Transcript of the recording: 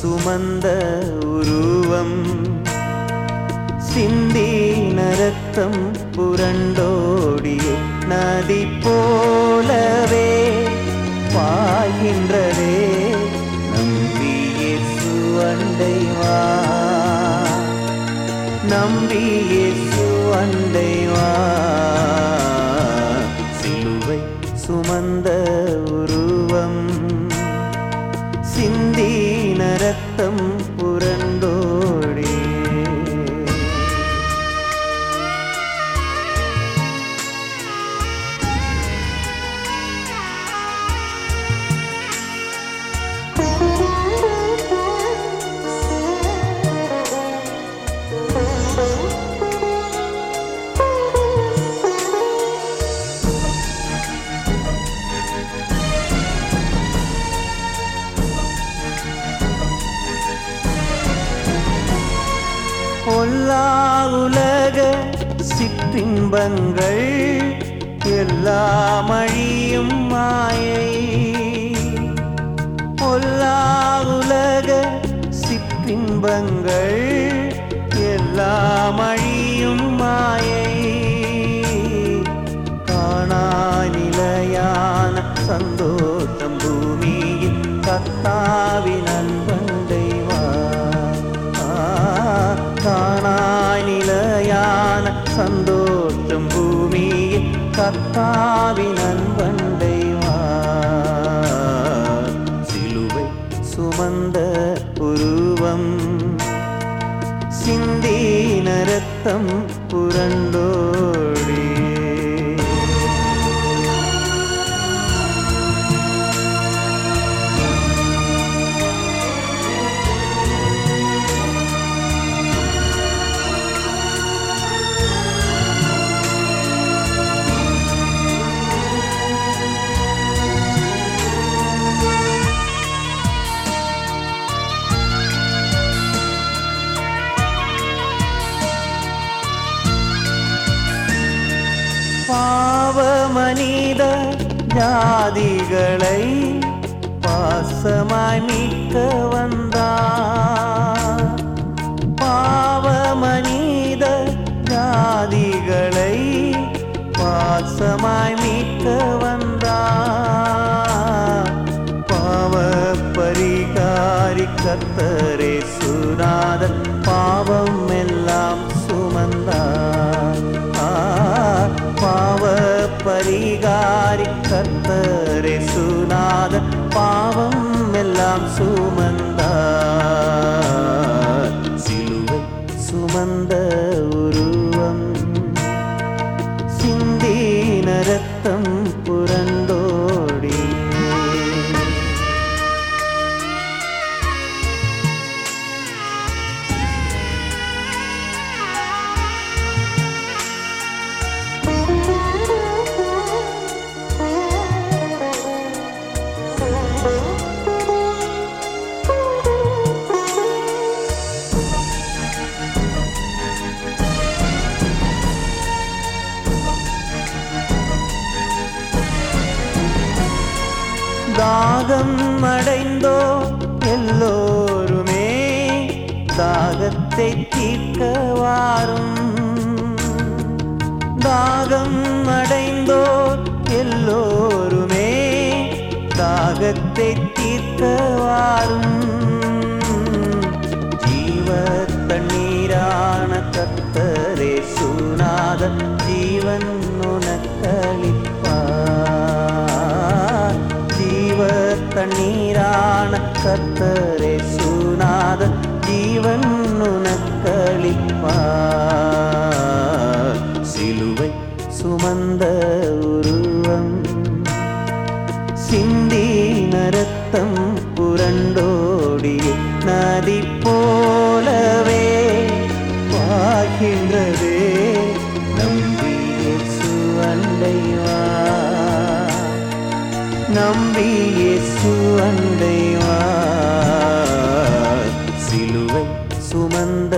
சுமந்த உருவம். சிந்தி நரத்தம் புரண்டோடிய நதி போலவே பாய்கின்றதே. நம்பியே சுவண்டைவா நம்பியே சுவண்டை பொல்லா உலக சிற்றின்பங்கள் எல்லா மழியும் மாயை. பொல்லா உலக சிற்றின்பங்கள் எல்லா மழி நிலையான சந்தோஷம் பூமியில் கத்தாவின் அன்பண்டை வா சிலுவை சுமந்த உருவம். சிந்தின ரத்தம் புரண்டோடி மனித ஜாதிகளை பாசமாய் மீட்க வந்தார். பாவ மனித ஜாதிகளை பாசமாய் மீட்க வந்தார். பாவ பரிகாரி கத்தரே சுனாதன் I'm so much. தாகம் அடைந்தோ எல்லோருமே தாகத்தை தீர்க்க வாரும். தாகம் அடைந்தோ எல்லோருமே தாகத்தை தீர்க்க வாரும். ஜீவ தண்ணீரான கத்தரே தண்ணீரான கத்தரே சுனாத ஜீவன் உனக்களிப்பார். சிலுவை சுமந்த உருவம் சிந்தி நரத்தம் புரண்டோடிய நதி போலவே சிலுவை இயேசு அண்டைவார் சிலுவை சுமந்த